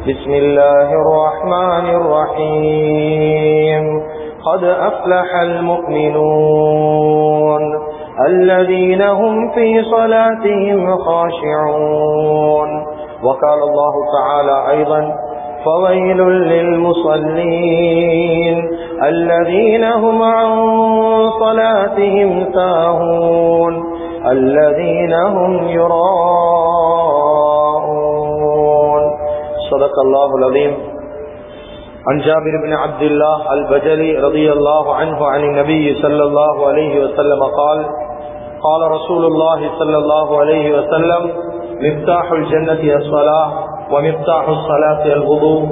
بسم الله الرحمن الرحيم. قد أفلح المؤمنون الذين هم في صلاتهم خاشعون. وقال الله تعالى أيضا فويل للمصلين الذين هم عن صلاتهم ساهون الذين هم يراءون. صدق الله العظيم عن جابر بن عبد الله البجلي رضي الله عنه عن النبي صلى الله عليه وسلم قال قال رسول الله صلى الله عليه وسلم مفتاح الجنة الصلاة ومفتاح الصلاة الوضوء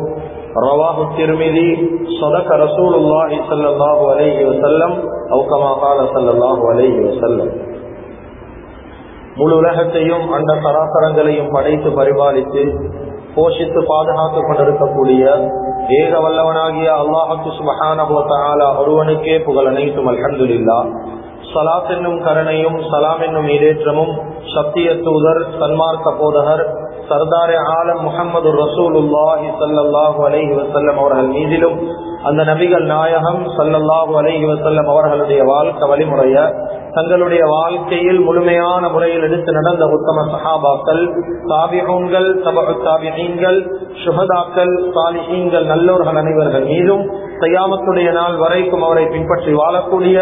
رواه الترمذي صدق رسول الله صلى الله عليه وسلم أو كما قال صلى الله عليه وسلم முழு உலகத்தையும் அந்த சராசரங்களையும் படைத்து பரிபாலித்து போஷித்து பாதுகாத்துக் கொண்டிருக்கக்கூடிய ஏக வல்லவனாகிய அல்லாஹு சுபஹான ஒருவனுக்கே புகழ் அனைத்தும் அல்ஹந்துல்லா சலாத் என்னும் கருணையும் சலாம் என்னும் ஈடேற்றமும் சத்திய தூதர் சன்மார்க்க போதகர் சர்தாரே ஆலம் முகமது ரசூலுல்லாஹி சல்லாஹூ அலஹி வசல்லம் அவர்கள் மீதிலும் அந்த நபிகள் நாயகம் சல்லல்லாஹு அலஹி வசல்லம் அவர்களுடைய வாழ்க்கை வழிமுறைய தங்களுடைய வாழ்க்கையில் முழுமையான முறையில் எடுத்து நடந்த உத்தம சஹாபாக்கள் தாபிகங்கள் தாபிகங்கள் சுகதாக்கள் சாலிஹீங்கள் நல்லோர்கள் அனைவர்கள் மீதும் கையாமத்துடைய நாள் வரைக்கும் அவரை பின்பற்றி வாழக்கூடிய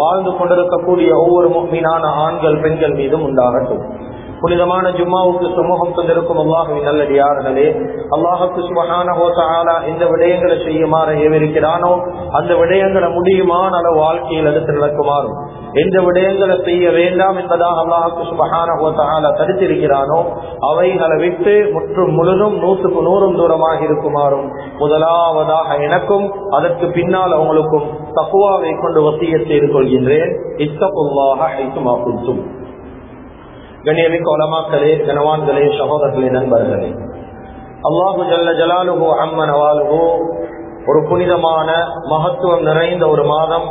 வாழ்ந்து கொண்டிருக்கக்கூடிய ஒவ்வொரு மீனான ஆண்கள் பெண்கள் மீதும் உண்டாகட்டும். புனிதமான ஜும்மாவுக்கு சமூகம் தந்திருக்கும் அல்லாஹுவின் நல்லடியார்களே அல்லாஹுக்கு சுபகான இந்த விடயங்களை செய்யுமாறு ஏவிருக்கிறானோ அந்த விடயங்களை முடியுமான அளவு வாழ்க்கையில் எடுத்து நடக்குமாறும் எந்த விடயங்களை செய்ய வேண்டாம் என்பதாக அல்லாஹுக்கு சுபகான தடுத்திருக்கிறானோ அவைகளை விட்டு முற்றும் முழுதும் நூற்றுக்கு நூறும் தூரமாக இருக்குமாறும் முதலாவதாக எனக்கும் அதற்கு பின்னால் அவங்களுக்கும் தக்குவாவை கொண்டு வசிய செய்து கொள்கின்றேன் இத்தப்புல்லாக ஐத்துமா குத்தும் கண்ணியமிக்க உலமாக்களே கனவான்களே சகோதரர்களே நண்பர்களே. அல்லாஹு ஜல்ல ஜலாலுகோ அம்மன் அவாலுகோ ஒரு புனிதமான மகத்துவம் நிறைந்த ஒரு மாதம்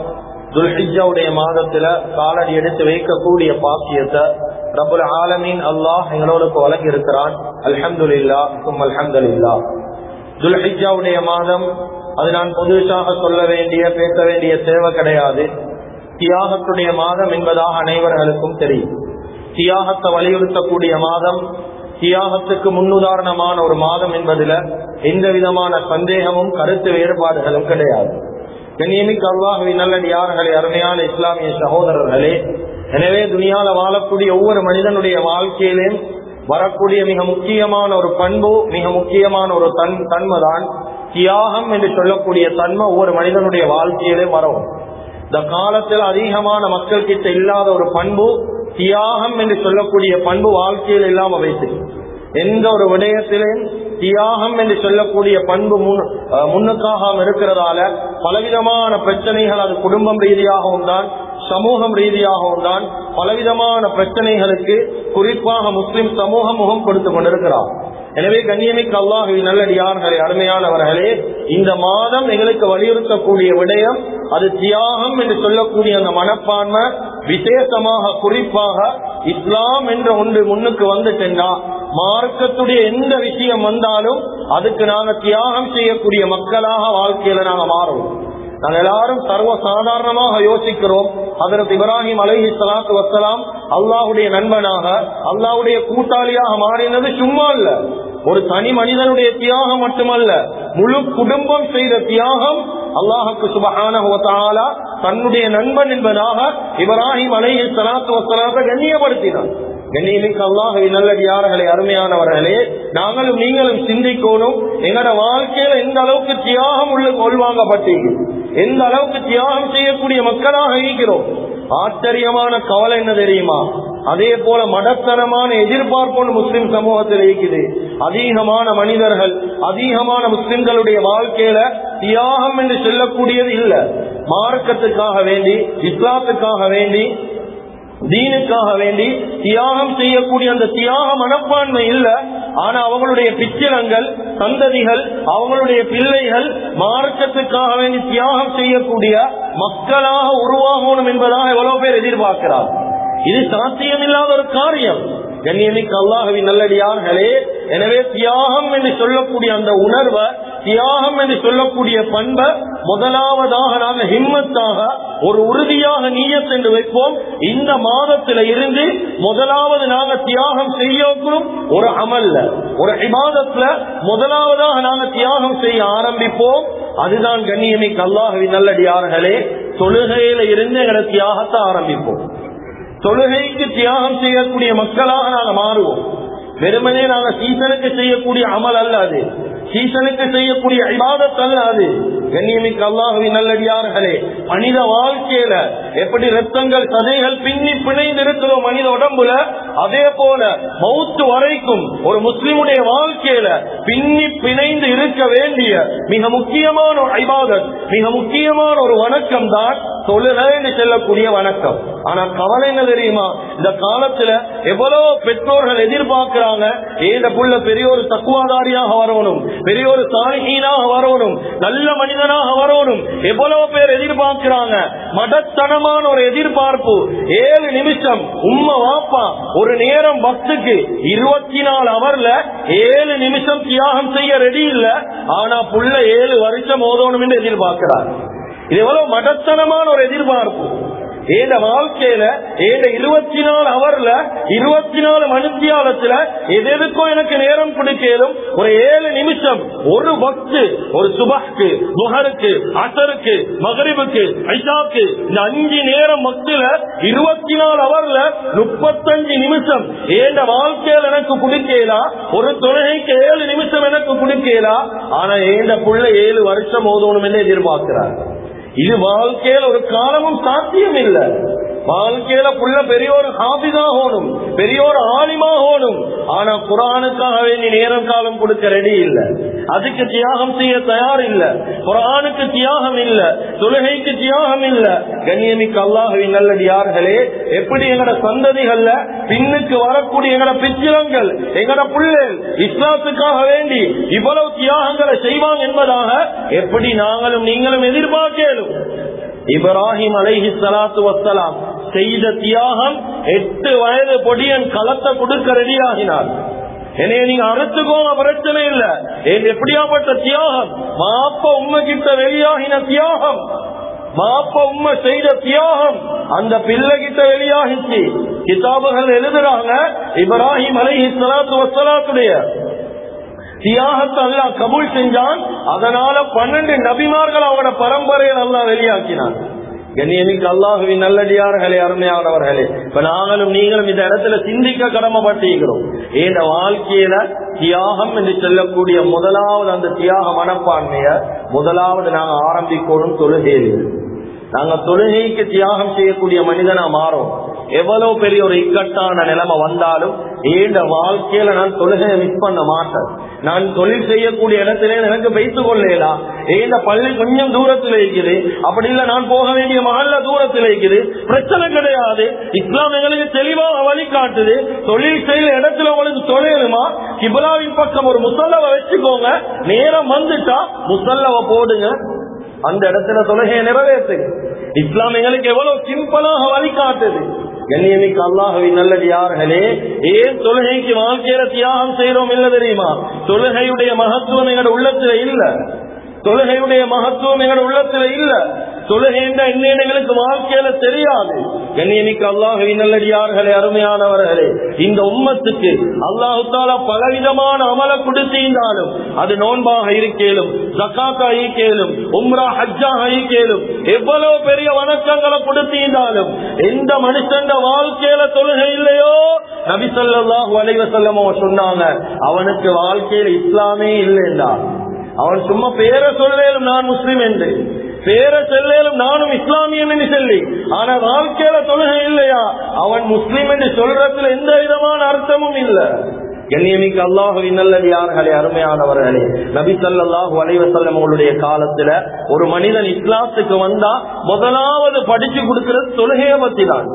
துல்ஹிஜாவுடைய மாதத்துல காலடி எடுத்து வைக்கக்கூடிய பாக்கியத்தை ரபுல் ஆலமீன் அல்லாஹ் எங்களோருக்கு வழங்கி இருக்கிறான் அல்ஹம்துல்லா கும் அல்ஹம்துல்லா துல்ஹிஜாவுடைய மாதம் அது நான் புதுசாக சொல்ல வேண்டிய பேச வேண்டிய தேவை கிடையாது. தியாகத்துடைய மாதம் என்பதாக அனைவர்களுக்கும் தெரியும். தியாகத்தை வலியுறுத்தக்கூடிய மாதம் தியாகத்துக்கு முன்னுதாரணமான ஒரு மாதம் என்பதில் எந்த விதமான சந்தேகமும் கருத்து வேறுபாடுகளும் கிடையாது. கண்ணியமிக்க அல்லாஹவி நல்லடியார்களே அருமையான இஸ்லாமிய சகோதரர்களே எனவே துணியால வாழக்கூடிய ஒவ்வொரு மனிதனுடைய வாழ்க்கையிலும் வரக்கூடிய மிக முக்கியமான ஒரு பண்பு மிக முக்கியமான ஒரு தன் தன்மைதான் தியாகம் என்று சொல்லக்கூடிய தன்மை ஒவ்வொரு மனிதனுடைய வாழ்க்கையிலே வரும். இந்த காலத்தில் அதிகமான மக்கள் கிட்ட இல்லாத ஒரு பண்பு தியாகம் என்று சொல்லக்கூடிய பண்பு வாழ்க்கையில் இல்லாம வைத்து எந்த ஒரு விடயத்திலும் தியாகம் என்று சொல்லக்கூடிய பண்பு முன்னுக்காக இருக்கிறதால பலவிதமான பிரச்சனைகள் அது குடும்பம் ரீதியாகவும் தான் சமூகம் ரீதியாகவும் தான் பலவிதமான பிரச்சனைகளுக்கு குறிப்பாக முஸ்லிம் சமூகம் முகம் கொடுத்து கொண்டிருக்கிறார். எனவே கண்ணியமிக்கு அல்லாஹு நல்லடியார்களே அருமையானவர்களே இந்த மாதம் எங்களுக்கு வலியுறுத்தக்கூடிய விடயம் அது தியாகம் என்று சொல்லக்கூடிய அந்த மனப்பான்மை விசேஷமாக குறிப்பாக இஸ்லாம் என்ற ஒன்று முன்னுக்கு வந்துட்டா மார்க்கத்துடைய எந்த விஷயம் வந்தாலும் அதுக்கு நாங்க தியாகம் செய்யக்கூடிய மக்களாக வாழ்க்கையில நாங்க மாறுவோம் நாங்கள் எல்லாரும் சர்வ சாதாரணமாக யோசிக்கிறோம். அதற்கு இப்ராஹிம் அலஹி சலாத்து வசலாம் அல்லாஹுடைய நண்பனாக அல்லாஹுடைய கூட்டாளியாக மாறினது சும்மா இல்ல. ஒரு தனி மனிதனுடைய தியாகம் மட்டுமல்ல முழு குடும்பம் செய்த தியாகம் அல்லாஹுக்கு சுபகான தன்னுடைய நண்பன் என்பதாக இப்ராஹிம் அலைஹி சலாத்து வசலாத்தை கண்ணியப்படுத்தினான். கண்ணியமிக்க அல்லாஹவி நல்லடியார்களே அருமையானவர்களே நாங்களும் நீங்களும் சிந்திக்கணும். எங்களோட வாழ்க்கையில எந்த அளவுக்கு தியாகம் உள்ள கொள்வாங்கப்பட்டீங்க எந்த அளவுக்கு தியாகம் செய்யக்கூடிய மக்களாக இருக்கிறோம்? ஆச்சரியமான கவலை என்ன தெரியுமா? அதே போல மடத்தனமான எதிர்பார்ப்பு முஸ்லிம் சமூகத்தில் இருக்குது. அதிகமான மனிதர்கள் அதிகமான முஸ்லிம்களுடைய வாழ்க்கையில தியாகம் என்று சொல்லக்கூடியது இல்ல. மார்க்கத்துக்காக வேண்டி இஸ்லாத்துக்காக வேண்டி தீனுக்காக வேண்டி தியாகம் செய்யக்கூடிய அந்த தியாக மனப்பான்மை இல்ல. ஆனா அவங்களுடைய பிச்சிலங்கள் சந்ததிகள் அவங்களுடைய பிள்ளைகள் மார்க்கத்துக்காக வேண்டி தியாகம் செய்யக்கூடிய மக்களாக உருவாகணும் என்பதாக எவ்வளவு பேர் எதிர்பார்க்கிறார் இது சாத்தியமில்லாத ஒரு காரியம். கண்ணியமிக்க அல்லாஹவின் நல்லடியார்களே எனவே தியாகம் என்று சொல்லக்கூடிய அந்த உணர்வை தியாகம் என்று சொல்லக்கூடிய பண்பை முதலாவதாக நாங்கள் ஹிம்மத்தாக ஒரு உறுதியாக நீயத் என்று வைப்போம். இந்த மாதத்தில இருந்து முதலாவது நாங்க தியாகம் செய்யக்கூடும் ஒரு அமல்ல ஒரு இமாதத்துல முதலாவதாக நாங்க தியாகம் செய்ய ஆரம்பிப்போம். அதுதான் கண்ணியமிக்க அல்லாஹவி நல்லடியார்களே தொழுகையில இருந்து எங்களை தியாகத்தை ஆரம்பிப்போம். தொழுகைக்கு தியாகம் செய்யக்கூடிய மக்களாக நாங்க மாறுவோம். வெறுமனே நாங்க சீசனுக்கு செய்யக்கூடிய அமல் அல்ல அது. சீசனுக்கு செய்யக்கூடிய இபாதத் அல்ல அது. கண்ணியமிக்கு அல்லாஹுவின் நல்லடியார்களே மனித வாழ்க்கையில எப்படி ரத்தங்கள் சதைகள் பின்னி பிணைந்து இருக்கிறோம் மனித உடம்புல அதே போல மௌத்து வரைக்கும் ஒரு முஸ்லிமுடைய வாழ்க்கையில பின்னி பிணைந்து இருக்க வேண்டிய மிக முக்கியமான ஒரு ஐபாதத் மிக முக்கியமான ஒரு வணக்கம் தான் தொழுகை செல்லக்கூடிய வணக்கம். ஆனா கவலை என்ன தெரியுமா? இந்த காலத்துல எவ்வளவு பெற்றோர்கள் எதிர்பார்க்கிறாங்க ஏத புள்ள பெரிய ஒரு தக்குவாதாரியாக வரணும் பெரிய ஒரு சாணிகீனாக வரணும் நல்ல மனிதனாக வரணும். எவ்வளவு பேர் எதிர்பார்க்கிறாங்க? மடத்தனமான ஒரு எதிர்பார்ப்பு. ஏழு நிமிஷம் உண்மை வாப்பா ஒரு நேரம் பஸ்துக்கு இருபத்தி நாலு அவர்ல ஏழு நிமிஷம் தியாகம் செய்ய ரெடி இல்ல ஆனா புள்ள ஏழு வருஷம் ஓதணும் என்று எதிர்பார்க்கிறார். இது எவ்வளவு மடத்தனமான ஒரு எதிர்பார்ப்பு. ஏத வாழ்க்கையில ஏத இருபத்தி நாலு அவர்ல இருபத்தி நாலு மனுஷியாலத்துல எது எதுக்கும் எனக்கு நேரம் பிடிக்கலும் ஒரு ஏழு நிமிஷம் ஒரு பக்து ஒரு சுபஹ்க்கு முகருக்கு அசருக்கு மகரிபுக்கு ஐஷாக்கு இந்த அஞ்சு நேரம் மக்துல இருபத்தி நாலு அவர்ல முப்பத்தஞ்சு நிமிஷம். ஏந்த வாழ்க்கையில எனக்கு பிடிக்கலா? ஒரு தொழுகைக்கு ஏழு நிமிஷம் எனக்கு பிடிக்கலா? ஆனா ஏந்த புள்ள ஏழு வருஷம் ஓதணும் என்று எதிர்பார்க்கிறார். இது வாழ்க்கையில ஒரு காலமும் சாத்தியம் இல்ல வாழ்க்கையில புள்ள பெரிய ஒரு ஹாபிதாகணும் பெரிய ஒரு ஆலிமாகணும் ஆனா குரானுக்காக வேண்டி நேரம் காலம் கொடுக்க ரெடி இல்ல. அதுக்கு தியாகம் செய்ய தயார் இல்ல. குரானுக்கு தியாகம் இல்ல. தொழுகைக்கு தியாகம் இல்ல. கண்ணியமிக்கு அல்லாஹவி நல்லடியார்களே எப்படி எங்கட சந்ததிகள்ல பின்னுக்கு வரக்கூடிய எங்கட பிச்சிலங்கள் எங்கட பிள்ளைகள் இஸ்லாத்துக்காக வேண்டி இவ்வளவு தியாகங்களை செய்வாங்க என்பதாக எப்படி நாங்களும் நீங்களும் எதிர்பார்க்கலும். இப்ராஹிம் அலைஹி சலாத்து வசலாம் செய்த தியாகம் எட்டு வயது பொடியன் களத்தை கொடுக்க ரெடியாகினார். என்னைய நீங்க அறுத்துக்கோங்க பிரச்சனை இல்ல. எப்படியாப்பட்ட தியாகம்? மாப்ப உண்மை கிட்ட வெளியாகின தியாகம். மாப்ப உண்மை செய்த தியாகம் அந்த பிள்ளை கிட்ட வெளியாகிச்சு. கிதாபுகள் எழுதுறாங்க இப்ராஹிம் அலை இஸ்லாத்து வசலாத்துடைய தியாகத்தை அல்லா கபூல் செஞ்சான். அதனால பன்னெண்டு நபிமார்கள் அவங்களோட பரம்பரையை நல்லா வெளியாக்கினான். கண்ணியமிக்க அல்லாஹுவின் நல்லடியார்களே அருமையானவர்களே. இப்ப நாங்களும் நீங்களும் இந்த இடத்துல சிந்திக்க கடமைப்பட்டிருக்கிறோம். இந்த வாழ்க்கையில தியாகம் என்று சொல்லக்கூடிய முதலாவது அந்த தியாக மனப்பான்மைய முதலாவது நாங்க ஆரம்பிக்கணும் தொழுகையில் நாங்க தொழுகைக்கு தியாகம் செய்யக்கூடிய மனிதனா மாறும். எவ்வளவு பெரிய ஒரு இக்கட்டான நிலைமை வந்தாலும் ஏண்ட வாழ்க்கையில நான் தொழுகையை மிஸ் பண்ண மாட்டேன். நான் தொழில் செய்யக்கூடிய இடத்திலே எனக்கு வைத்துக் கொள்ளலாம் ஏண்ட பள்ளி கொஞ்சம் தூரத்தில் இருக்குது. அப்படி இல்ல நான் போக வேண்டிய மகல்ல தூரத்தில் இருக்குது. பிரச்சனை கிடையாது. இஸ்லாம் எங்களுக்கு தெளிவாக வழிகாட்டுது. தொழில் செய்யற இடத்துல உங்களுக்கு தொழிலுமா? கிபலாவின் பக்கம் ஒரு முசல்லவை வச்சுக்கோங்க. நேரம் வந்துட்டா முசல்லவை போடுங்க. அந்த இடத்துல தொழுகையை நிறைவேற்றுங்க. இஸ்லாம் எங்களுக்கு எவ்வளவு சிம்பிளாக வழிகாட்டுது. கண்ணியமிக்கு நல்லது நல்லடியார்களே ஏன் தொழுகைக்கு வாழ்க்கையில தியாகம் செய்யறோம் இல்ல தெரியுமா? தொழுகையுடைய மகத்துவம் எங்களோட உள்ளத்துல இல்ல. தொழுகையுடைய மகத்துவம் எங்களோட உள்ளத்துல இல்ல. தொழுகின்ற எங்களுக்கு வாழ்க்கையில தெரியாது. கண்ணியமிக்க அல்லாஹுவின் நல்லடியார்களே அருமையானவர்களே இந்த உம்மத்துக்கு அல்லாஹுத்தால பலவிதமான அமல கொடுத்திருந்தாலும் அது நோன்பாக இருக்கேலும் ஜக்காத்தா ஈக்கேலும் உம்ரா ஹஜ்ஜாக ஈக்கேலும் எவ்வளவு பெரிய வணக்கங்களை கொடுத்திருந்தாலும் எந்த மனுஷன் வாழ்க்கையில தொழுகை இல்லையோ? நபி ஸல்லல்லாஹு அவன் சொன்னாங்க அவனுக்கு வாழ்க்கையில இஸ்லாமே இல்லைண்டா அவன் சும்மா பேரை சொல்லேலும் நான் முஸ்லீம் என்று. பேரை செல்லேலும் நானும் இஸ்லாமியன் என்று சொல்லி. ஆனா வாழ்க்கையில தொழுகை இல்லையா? அவன் முஸ்லீம் என்று சொல்றதுல எந்த விதமான அர்த்தமும் இல்ல. கண்ணியமிக்க அல்லாஹுவின் நல்லடியார்களே அருமையானவர்களே நபி ஸல்லல்லாஹு அலைஹி அவங்களுடைய காலத்துல ஒரு மனிதன் இஸ்லாத்துக்கு வந்தா முதலாவது படிச்சு கொடுக்கிறது தொழுகையை பத்தி தான்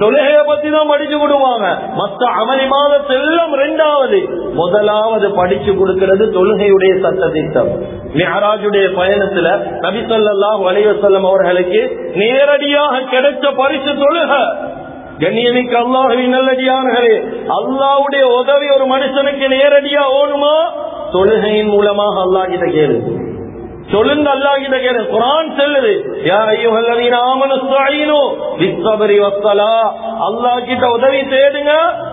தொழுகைய பத்தி தான் படிச்சு கொடுவாங்க மத்த அமளி மாதத்தெல்லாம் ரெண்டாவது. முதலாவது படிச்சு கொடுக்கிறது தொழுகையுடைய சட்ட திட்டம் மிஹராஜுடைய பயணத்துல நபி ஸல்லல்லாஹு அலைஹி அவர்களுக்கு நேரடியாக கிடைச்ச பரிசு தொழுக. கண்ணியமிக்க அல்லாஹுவின் நல்லடியார்களே அல்லாஹ்வுடைய உதவி ஒரு மனுஷனுக்கு நேரடியா ஓணுமா? தொழுகையின் மூலமாக அல்லாஹ் கிட்ட கேளு சொல்லுங்க அல்லாஹ் கிட்ட கேளு. குரான் செல்லுது. அல்லா கிட்ட உதவி தேடுங்க.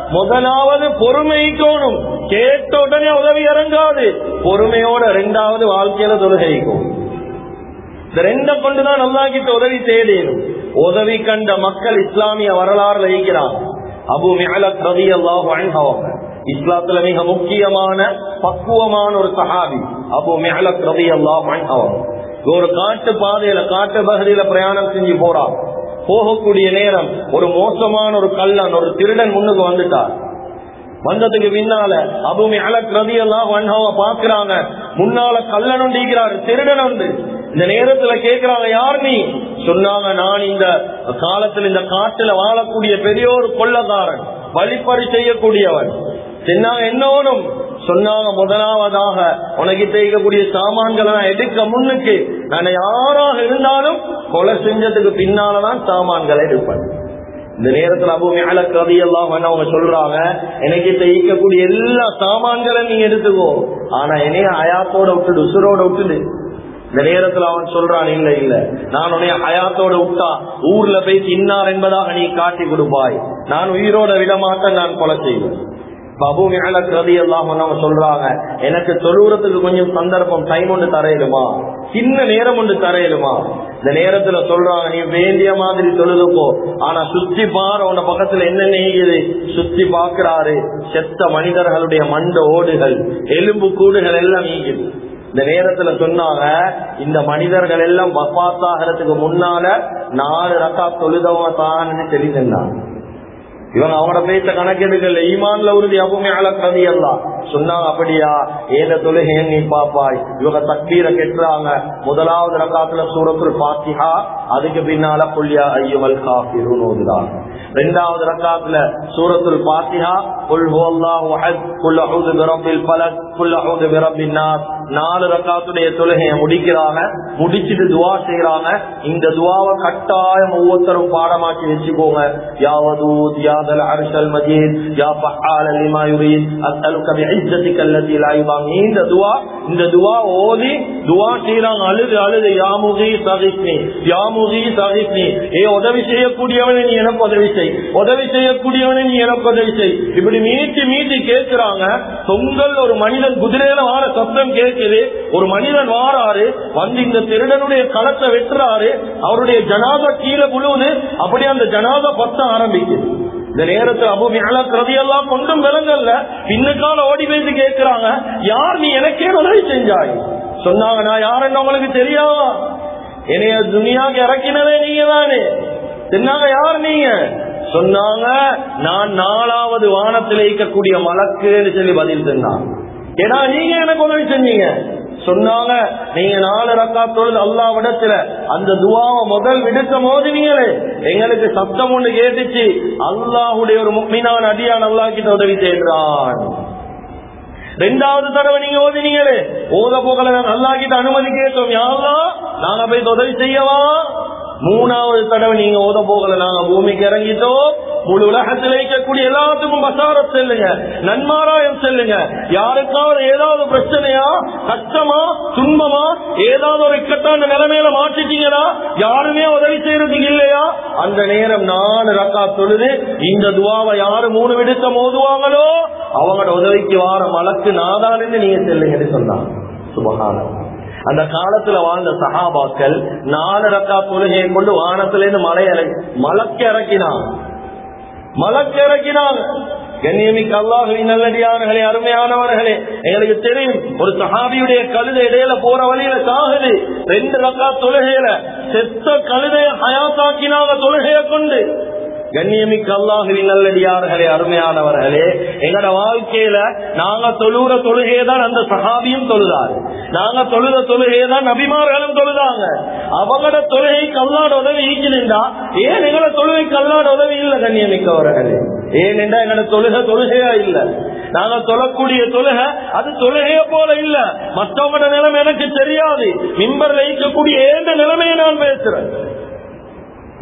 முதலாவது பொறுமைக்கோணும் கேட்ட உடனே உதவி இறங்காது. பொறுமையோட ரெண்டாவது வாழ்க்கையில தொழுகைக்கும். இந்த ரெண்ட கொண்டுதான் அல்லா கிட்ட உதவி தேடினும் உதவி கண்ட மக்கள் இஸ்லாமிய வரலாறுல இருக்கிறாங்க. அபு மிஹலத் ரலியல்லாஹு அல்லாஹ் இஸ்லாத்துல மிக முக்கியமான பக்குவமான ஒரு சஹாபி. அபு மெஹலத் ரவி அல்லாஹ் ஒரு காட்டு பாதையில காட்டு பகுதியில பிரயாணம் செஞ்சு போறான் போகக்கூடிய நேரம் ஒரு மோசமான ஒரு கல்லன் ஒரு திருடன் முன்னுக்கு வந்துட்டார் வந்ததுக்கு பின்னால அபு அலக் ரதி எல்லாம் வண்ணாவ பாக்குறாங்க முன்னால கல்லன் உண்டிக்கிறாரு திருடன் உண்டு. இந்த நேரத்துல கேக்குறாங்க யார் நீ? சொன்னாங்க நான் இந்த காலத்துல இந்த காட்டுல வாழக்கூடிய பெரிய ஒரு கொள்ளக்காரன். வழிப்பறி செய்யக்கூடியவன். சொன்னாங்க என்னவனும் சொன்னாங்க முதலாவதாக. உனக்கு தேய்க்கக்கூடிய சாமான்களை நான் எடுக்க முன்னுக்கு நான் யாராக இருந்தாலும் கொலை செஞ்சதுக்கு பின்னாலதான் சாமான்களை எடுப்பேன். இந்த நேரத்துல அபு மேல கதையெல்லாம் அவங்க சொல்றாங்க எனக்கு தைக்கக்கூடிய எல்லா சாமான்களை நீங்க எடுத்துக்கோ. ஆனா என்னைய அயாத்தோட விட்டுடு உசுரோட விட்டுடு. இந்த நேரத்துல அவன் சொல்றான் இல்ல இல்ல. நான் உன்னைய அயாத்தோட விட்டா ஊர்ல போய் தின்னார் என்பதாக நீ காட்டி கொடுப்பாய். நான் உயிரோட விட மாட்டேன் நான் கொலை செய்வேன். பபு மேலக் ரதி எல்லாம் சொல்றாங்க எனக்கு தொழுவுறதுக்கு கொஞ்சம் சந்தர்ப்பம் டைம் ஒன்று தரையிலுமா சின்ன நேரம் ஒன்று தரையிலுமா இந்த நேரத்துல சொல்றாங்க நீ வேண்டிய மாதிரி தொழுதுப்போ ஆனா சுத்தி பாரு உன பக்கத்துல என்ன நெய்யுது சுத்தி பாக்குறாரு. செத்த மனிதர்களுடைய மண்ட ஓடுகள் எலும்பு கூடுகள் எல்லாம் நீங்குது. இந்த நேரத்துல சொன்னாங்க இந்த மனிதர்கள் எல்லாம் வப்பாத்தாகிறதுக்கு முன்னால நாலு ரக்கா தொழுதவங்க தான் தெரிஞ்சிருந்தாங்க இவங்க அவனோட பேச்ச கணக்கெடுக்கல. ஈமான்ல உறுதி அப்பவுமே அழக்கிறது எல்லாம் சொன்னாங்க அப்படியா? ஏத தொழுகையை நீ பாப்பாய் இவங்க தக்பீரை கெட்டுறாங்க. முதலாவது ரக்காத்துல சூரத்துல் பாத்திஹா அதுக்கு பின்னால புள்ளியா ஐயவல் காபிரும் ஓதுதான். ரெண்டாவது ரக்காத்துல சூரத்துல் பாத்திஹா குல் ஹுவல்லாஹு அஹத். குல் அஊது பிரப்பில் ஃபலக். குல் அஊது பிரப்பின் நாஸ். நாலு ரக்காத்துடைய தொழுகையை முடிக்கிறாங்க முடிச்சிட்டு துவா செய்யறாங்க இந்த துவாவை கட்டாயம் ஒவ்வொருத்தரும் பாடமாக்கி வச்சுக்கோங்க. யாவதூத் யாதல் அர்ஷல் மஜீத் யா ஃபஹால லிமா யுரீத் அஸ்அலுக பிஇஸ்ஸதிக அல்லதி லா யுபாம் இந்த துவா இந்த துவா ஓதி துவா செய்யறாங்க அழுது அழுது யா முகி சகிஸ்னி யா முகி சகிஸ்னி ஏ உதவி செய்யக்கூடியவனை நீ எனக்கு உதவி செய். உதவி செய்யக்கூடியவனை நீ எனக்கு உதவி செய். இப்படி மீட்டி மீட்டி கேட்கிறாங்க பொங்கல் ஒரு மனிதன் குதிரையில வார சத்தம் இருக்குது ஒரு மனிதன் வாராரு வந்து இந்த திருடனுடைய களத்தை வெட்டுறாரு அவருடைய ஜனாத கீழே புழுவுது அப்படி அந்த ஜனாத பத்த ஆரம்பிக்குது. இந்த நேரத்தில் அபு மேல கதையெல்லாம் கொண்டும் விலங்கல்ல பின்னுக்கால ஓடி பேசி கேட்கிறாங்க யார் நீ எனக்கே உதவி செஞ்சாய்? சொன்னாங்க நான் யாருன்னு உங்களுக்கு தெரியாதா? என்னைய துணியாக இறக்கினதே நீங்க தானே. சொன்னாங்க யார் நீங்க? சொன்னாங்க நான் நாலாவது வானத்தில் இருக்கக்கூடிய மலக்குன்னு சொல்லி பதில் சொன்னாங்க ஏன்னா நீங்க எனக்கு உதவி செஞ்சீங்க. சொன்னாங்க நீங்க நாலு ரக்கா தொழுது அல்லா விடத்துல அந்த துவாவை முதல் விடுக்க மோதினீங்களே. எங்களுக்கு சத்தம் ஒண்ணு கேட்டுச்சு. அல்லாஹுடைய ஒரு முக்மினான் அடியான் அல்லா கிட்ட உதவி செய்கிறான். ரெண்டாவது தடவை நீங்க ஓதினீங்களே ஓத போகல நல்லா கிட்ட அனுமதி கேட்டோம். யாரா நாங்க போய் உதவி செய்யவா? மூணாவது தடவை நீங்க ஓத போகல நாங்க பூமிக்கு இறங்கிட்டோம். முழு உலகத்தில் இருக்கக்கூடிய எல்லாத்துக்கும் பசாரம் செல்லுங்க. நன்மாராயம் செல்லுங்க. யாருக்காவது ஏதாவது பிரச்சனையா கஷ்டமா துன்பமா ஏதாவது ஒரு இக்கட்டான நிலைமையில மாற்றிட்டீங்களா யாருமே உதவி செய்யறதுக்கு இல்லையா? அந்த நேரம் நாலு ரக்கா தொழுது இந்த துவாவை யாரு மூணு விடுத்த மோதுவாங்களோ? அவங்களோட உதவிக்கு வார மலக்கு நாதான்னு நீங்க செல்லுங்கன்னு சொன்னாங்க. சுபகானம் அந்த காலத்துல வாழ்ந்த சகாபாக்கள் நாலு ரக்கா தொழுகையை கொண்டு வானத்திலேருந்து மலை இறக்கி மலக்கு இறக்கினாங்க. மலக்கு இறக்கினாங்க. கண்ணியமிக்கு அல்லாஹுவின் நல்லடியார்களே அருமையானவர்களே எங்களுக்கு தெரியும் ஒரு சஹாபியுடைய கழுதை இடையில போற வழியில சாகுது. ரெண்டு ரக்கா தொழுகையில செத்த கழுதையை ஹயாத்தாக்கினாங்க தொழுகையை கொண்டு. கண்ணியமிக்க அல்லாஹுவி நல்லடியார்களே அருமையானவர்களே. எங்கட வாழ்க்கையில நாங்க தொழுற தொழுகையை தான் அந்த சகாபியும் தொழுதாரு. நாங்க தொழுத தொழுகையதான் நபிமார்களும் தொழுதாங்க. அவங்களோட தொழுகை கல்லாட உதவி ஈக்கினா ஏன் எங்களோட தொழுகை கல்லாட உதவி இல்ல கண்ணியமிக்கவர்களே? ஏனென்றா எங்களோட தொழுகை தொழுகையா இல்ல? நாங்க தொழக்கூடிய தொழுகை அது தொழுகைய போல இல்ல. மற்றவங்களோட நிலைமை எனக்கு தெரியாது. மிம்பர் வைக்கக்கூடிய ஏந்த நிலைமையை நான் பேசுறேன்.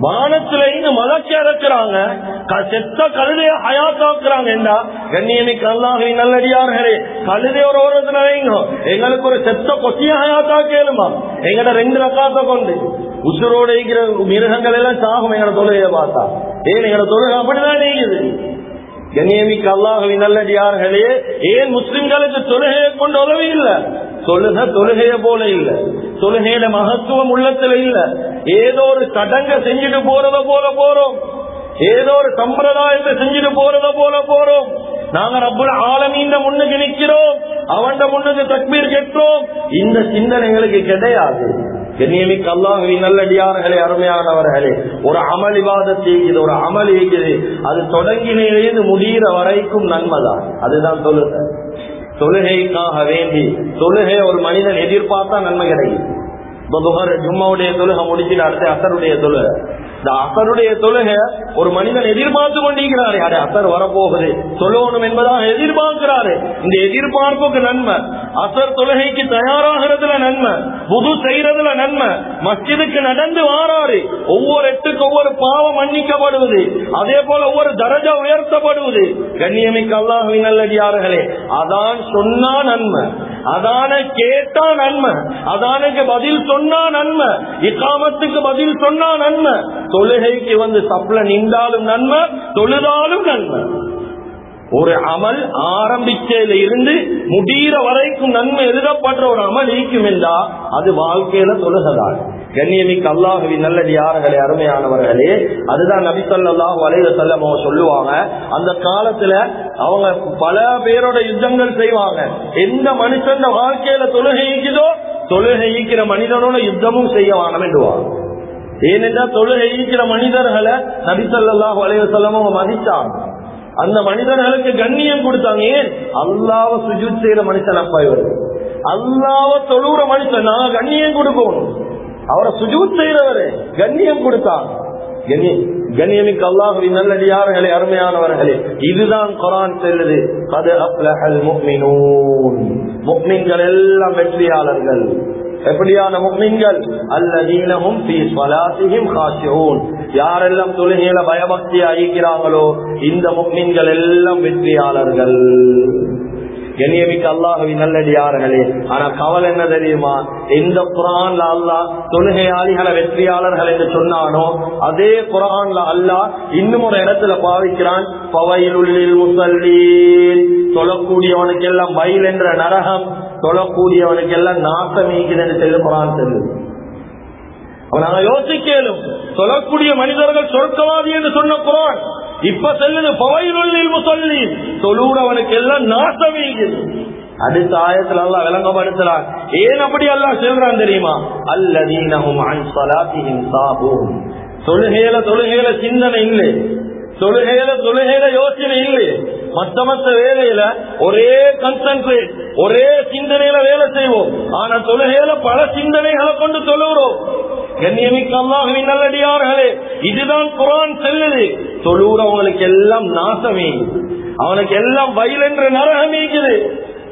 வானத்துல இருந்து மலக்கி இறக்குறாங்க செத்த கழுதைய ஹயாத்தாக்குறாங்க. என்றா கண்ணியமிக்கு அல்லாஹை நல்லடியார்களே கழுதை ஒரு ஓரத்துல நினைங்க எங்களுக்கு ஒரு செத்த கொத்திய ஹயாத்தா கேளுமா எங்கட ரெண்டு ரக்காத்த கொண்டு. உசுரோட இருக்கிற மிருகங்கள் எல்லாம் சாகும். எங்கட தொழுகைய பார்த்தா. ஏன் எங்கட தொழுகை அப்படிதான் நீங்குது? கண்ணியமிக்கு அல்லாஹுவின் நல்லடியார்களே ஏன் முஸ்லிம்களுக்கு தொழுகையை கொண்டு உதவி இல்லை? தொழுக தொழுகைய போல இல்ல. தொழுகையில மகத்துவம் உள்ளத்துல இல்ல. ஏதோ ஒரு சடங்க செஞ்சுட்டு போறத போல போறோம். ஏதோ ஒரு சம்பிரதாயத்தை செஞ்சுட்டு போறத போல போறோம். நாங்க ரப்புல ஆலமீந்த முன்னுக்கு நிக்கிறோம் அவன் முன்னுக்கு தக்பீர் கேட்டோம். இந்த சிந்தனைகளுக்கு கிடையாது. கண்ணியமிக்க அல்லாஹுவின் நல்லடியார்களே அருமையானவர்களே ஒரு அமல் விவாதத்தை இது ஒரு அமல் இருக்குது. அது தொடங்கினிலிருந்து முடிகிற வரைக்கும் நன்மைதான். அதுதான் தொழுகை. தொழுகைக்காக வேண்டி தொழுகை ஒரு மனிதன் எதிர்பார்த்தா நன்மை கிடைக்கும். ஜும்மாவுடைய தொழுகை முடிச்சுட்டு அடுத்து அசருடைய தொழுகை. இந்த அசருடைய தொழுகை ஒரு மனிதன் எதிர்பார்த்து கொண்டிருக்கிறாரு. அடே அசர் வரப்போகுது. சொல்லணும் என்பதாக எதிர்பார்க்கிறாரு. இந்த எதிர்பார்ப்புக்கு நன்மை. அசர் தொழுகைக்கு தயாராகிறதுல நன்மை. புது செய்யறதுல நன்மை. மஸ்ஜிதுக்கு நடந்து வாராரு. ஒவ்வொரு எட்டுக்கு ஒவ்வொரு பாவம் மன்னிக்கப்படுவது. அதே போல ஒவ்வொரு தரஜா உயர்த்தப்படுவது. கண்ணியமிக்க அல்லாஹின் நல்லடியார்களே அதான் சொன்னா நன்மை. அதான கேட்டா நன்மை. அதானுக்கு பதில் சொன்னா நன்மை. இக்காமத்துக்கு பதில் சொன்னா நன்மை. தொழுகைக்கு வந்து சப்ள நின்றாலும் நன்மை தொழுதாலும் நன்மை. ஒரு அமல் ஆரம்பிச்சதுல இருந்து முடிகிற வரைக்கும் நன்மை எழுதப்படுற ஒரு அமல் ஈக்கும் என்றா அது வாழ்க்கையில தொழுகதான். கண்ணியமிக்க அல்லாஹுவின் நல்லடியார்களே அருமையானவர்களே அதுதான் நபி சொல்லாஹ் வலையில செல்லமோ சொல்லுவாங்க. அந்த காலத்துல அவங்க பல பேரோட யுத்தங்கள் செய்வாங்க. எந்த மனுஷன் வாழ்க்கையில தொழுகை ஈக்குதோ தொழுகை ஈக்கிற மனிதனோட யுத்தமும் செய்ய வானம் என்றுவாங்க. ஏனென்றால் தொழுகை ஈக்கிற மனிதர்களை நபி சொல்லாஹ் வலைய செல்லமோ மதிச்சாங்க. அந்த மனிதர்களுக்கு கண்ணியம் கொடுத்தாங்க. ஏன்? அல்லாவ சுஜூத் செய்யற மனுஷன் அப்பா இவர். அல்லாவ தொழுற மனுஷன். நான் கண்ணியம் கொடுக்கணும். அவரை சுஜூத் செய்யறவரு கண்ணியம் கொடுத்தாங்க கண்ணியமிக்கு அல்லாஹுவின் நல்லடியார்களே அருமையானவர்களே இதுதான் குரான் செல்லுது. அது அப்லஹல் முக்மினூன். முக்மின்கள் எல்லாம் வெற்றியாளர்கள். எப்படியான முக்மின்கள்? அல்லதீனமும் பி ஸ்வலாசிஹிம் காஷிஊன் யாரெல்லாம் தொழுகையில பயபக்தி அழிக்கிறாங்களோ இந்த முக்மின்கள் எல்லாம் வெற்றியாளர்கள். கண்ணியமிக்க அல்லாஹுவின் நல்லடியார்களே. ஆனா கவலை என்ன தெரியுமா? எந்த குரான்ல அல்லா தொழுகையாளிகளை வெற்றியாளர்கள் என்று சொன்னானோ அதே குரான்ல அல்லா இன்னும் ஒரு இடத்துல பாவிக்கிறான். பவையிலுள்ளில் முசல்லீன். தொழக்கூடியவனுக்கு எல்லாம் பயில் என்ற நரகம் தொழக்கூடியவனுக்கு எல்லாம் நாசம் ஈக்குதுன்னு சொல்லி குரான் சொல்லுது அவன் நாங்க யோசிக்கலும் சொல்லக்கூடிய மனிதர்கள் சொர்க்கவாதி என்று சொன்ன குரான். இப்ப செல்லுது பவையிலுள்ளில் சொல்லி தொழுறவனுக்கு எல்லாம் நாசமீகுது அடுத்த ஆயத்துல அல்லா விளங்கப்படுத்துறான். ஏன் அப்படி அல்லா சொல்றான் தெரியுமா? அல்லதீனஹும் அன் தொழுகையில தொழுகையில சிந்தனை இல்லை. தொழுகையில தொழுகையில யோசனை இல்லை. மத்த மத்த வேலையில ஒரே கன்சன்ட்ரேட் ஒரே சிந்தனையில வேலை செய்வோம். ஆனா தொழுகையில பல சிந்தனைகளை கொண்டு தொழுகிறோம். கண்ணியமிக்க அல்லாஹுவின் நல்லடியார்களே இதுதான் குரான் செல்லுது. அவனுக்கு எல்லாம் நாசமே. அவனுக்கு எல்லாம் வயல் என்று நரகம்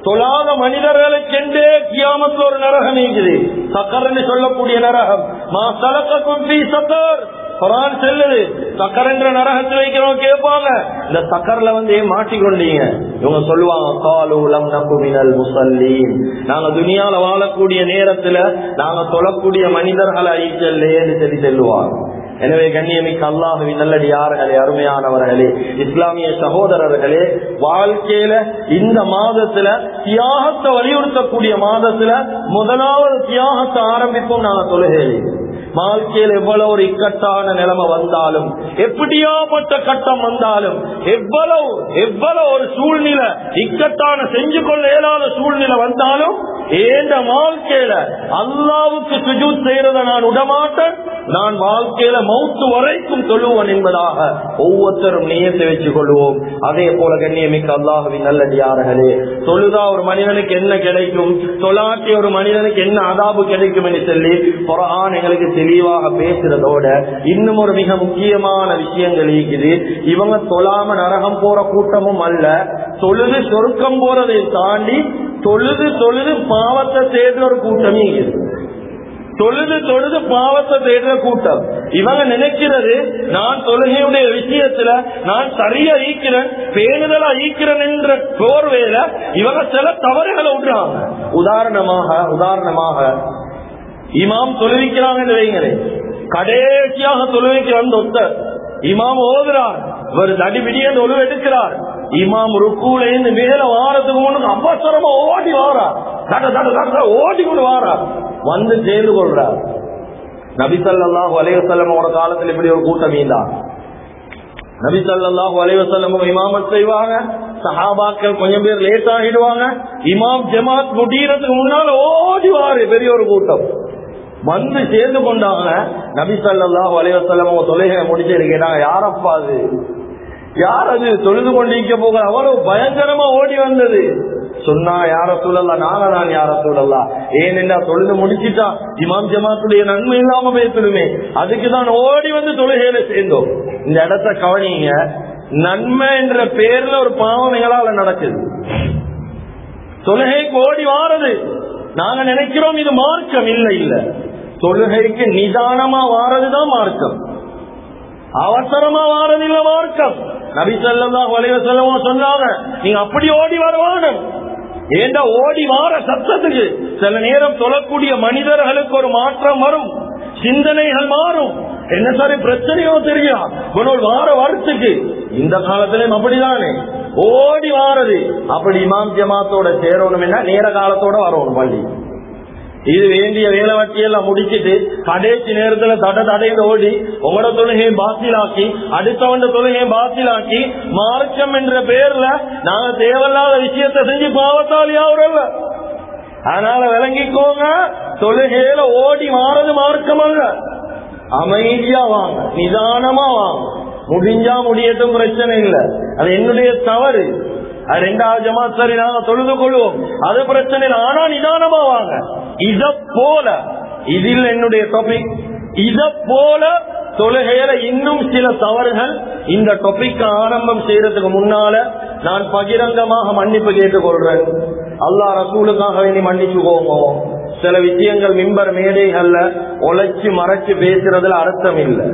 தொழாத மனிதர்களுக்கென்றே கியாமத்தில் ஒரு நரகம் இருக்குது என்று சொல்லக்கூடிய நரகம். மா சலக்கும் சக்கர். குரான் செல்லுது சக்கர் என்ற நரகத்தில் வைக்கிறோம் கேட்பாங்க. இந்த சக்கர்ல வந்து ஏன் மாட்டிக்கொண்டீங்க? இவங்க சொல்லுவாங்க காலு உலம் நம்புமினல் முசல்லீன். நாங்க துனியால வாழக்கூடிய நேரத்துல நாங்க தொழக்கூடிய மனிதர்கள் ஐச்சல்லேன்னு சொல்லி செல்லுவாங்க. எனவே கண்ணியமிக்க அல்லாஹுவின் நல்லடியார்களே அருமையானவர்களே இஸ்லாமிய சகோதரர்களே வாழ்க்கையில இந்த மாதத்துல தியாகத்தை வலியுறுத்தக்கூடிய மாதத்துல முதலாவது தியாகத்தை ஆரம்பிப்போம் நாங்க தொழுகையிலே வாழ்க்கையில் எவ்வளவு ஒரு இக்கட்டான நிலைமை வந்தாலும் எப்படியாப்பட்ட கட்டம் வந்தாலும் எவ்வளவு எவ்வளவு ஒரு சூழ்நிலை இக்கட்டான செஞ்சு கொள்ள இயலாத சூழ்நிலை வந்தாலும் ஏந்த வாழ்க்கையில அல்லாவுக்கு சுஜூத் செய்யறத நான் விடமாட்டேன் நான் வாழ்க்கையில மௌத்து வரைக்கும் சொல்லுவேன் என்பதாக ஒவ்வொருத்தரும் நியத்தை வச்சுக் கொள்வோம். அதே போல கண்ணியமிக்க அல்லாஹுவின் நல்லடியார்களே தொழுதா ஒரு மனிதனுக்கு என்ன கிடைக்கும் தொலாட்டி ஒரு மனிதனுக்கு என்ன அதாபு கிடைக்கும் என்று சொல்லி குரான் எங்களுக்கு தெளிவாக பேசுறதோட இன்னும் ஒரு மிக முக்கியமான விஷயங்கள் இருக்குது. இவங்க தொழாம நரகம் போற கூட்டமும் அல்ல தொழுது சொருக்கம் போறதை தாண்டி தொழுது தொழுது பாவத்தை தேடுற ஒரு கூட்டமே இருக்குது தொழுது தொழுது பாவத்தை தேடுற கூட்டம். இவங்க நினைக்கிறது நான் தொழுகையுடைய விஷயத்துல நான் சரியா ஈக்கிறேன் பேணுதலா ஈக்கிறேன் என்ற இவங்க சில தவறுகளை விடுறாங்க. உதாரணமாக உதாரணமாக இமாம் தொழுவிக்கிறாங்க வைங்களேன் கடைசியாக தொழுவைக்கு வந்த ஒருத்தர் இமாம் ஓதுறார் ஒரு தடிபிடிய ஒழுவு எடுக்கிறார். இமாம் ருக்கூல இருந்து மேல வாரத்துக்கு முன்னுக்கு அவசரமா ஓடி வாரா. தட தட தட ஓடி கொண்டு வாரா. வந்து சேர்ந்து கொள்றார் நபிசல்லாஹு அலைவசல்லமோட காலத்தில் இப்படி ஒரு கூட்டம் இருந்தார் நபிசல்லாஹு அலைவசல்லம் இமாமத் செய்வாங்க. சஹாபாக்கள் கொஞ்சம் பேர் லேட் ஆகிடுவாங்க. இமாம் ஜமாத் முடியறதுக்கு முன்னால ஓடிவாரு பெரிய ஒரு கூட்டம். வந்து சேர்ந்து கொண்டாங்க. நபி சல்லாஹூ அலைவசல்லம் தொலைகளை முடிச்சு யாரப்பா அது? யார் அது? தொழுது கொண்டிருக்க போக அவ்வளவு பயங்கரமா ஓடி வந்தது. சொன்னா யார சூழல்லா நாங்க தான் யார சூழல்லா ஏனென்றா தொழுது முடிச்சுட்டா? இமாம் ஜமாத்துடைய நன்மை இல்லாம பேசணுமே அதுக்குதான் ஓடி வந்து தொழுகையில சேர்ந்தோம். இந்த இடத்த கவனிங்க. நன்மை என்ற பேர்ல ஒரு பாவம் எங்களால நடக்குது. தொழுகைக்கு ஓடி வாரது. நாங்க நினைக்கிறோம் இது மார்க்கம். இல்ல இல்ல. தொழுகைக்கு நிதானமா வாரதுதான் மார்க்கம். அவசரமா வாரதில்ல மார்க்கம். நபி சொல்லா வளைவ செல்லவோ சொன்னாங்க நீங்க அப்படி ஓடி வருவானு ஏண்டா ஓடி வார சத்தத்துக்கு? சில நேரம் தொழக்கூடிய மனிதர்களுக்கு ஒரு மாற்றம் வரும் சிந்தனைகள் மாறும். என்ன சாரி பிரச்சனையோ தெரியும் ஒரு வார வருஷத்துக்கு இந்த காலத்திலும் அப்படிதானே. ஓடி வாரது. அப்படி இமாம் ஜமாத்தோட சேரணும் என்ன நேர காலத்தோட வரணும் பள்ளி. இது வேண்டிய வேலை வட்டியெல்லாம் முடிச்சிட்டு கடைசி நேரத்துல தட தடைந்து ஓடி உங்களோட தொழுகையை பாத்திலாக்கி அடுத்தவண்ட தொழுகையை பாத்திலாக்கி மார்க்கம் என்ற பேர்ல நாங்க தேவையில்லாத விஷயத்தை செஞ்சு பாவத்தாலி ஆகுறல்ல அதனால விளங்கிக்கோங்க தொழுகையில ஓடி மாறது மார்க்கம் அல்ல. அமைதியா வாங்க நிதானமா வாங்க. முடிஞ்சா முடியட்டும் பிரச்சனை இல்லை. அது என்னுடைய தவறு. ரெண்டாவது ஜமாத் சரி நாங்க தொழுது கொள்வோம். அது பிரச்சனை ஆனா நிதானமா வாங்க. இத போல இதில் என்னுடைய டாபிக் இத போல தொழுகையில இன்னும் சில தவறுகள் இந்த டாபிக் ஆரம்பம் செய்யறதுக்கு முன்னால நான் பகிரங்கமாக மன்னிப்பு கேட்டுக்கொள்றேன். அல்லா ரசூலுக்காக வேண்டி மன்னிச்சுக்கோங்க. சில விஷயங்கள் மிம்பர் மேடைகள்ல உழைச்சு மறைச்சு பேசுறதுல அர்த்தம் இல்லை.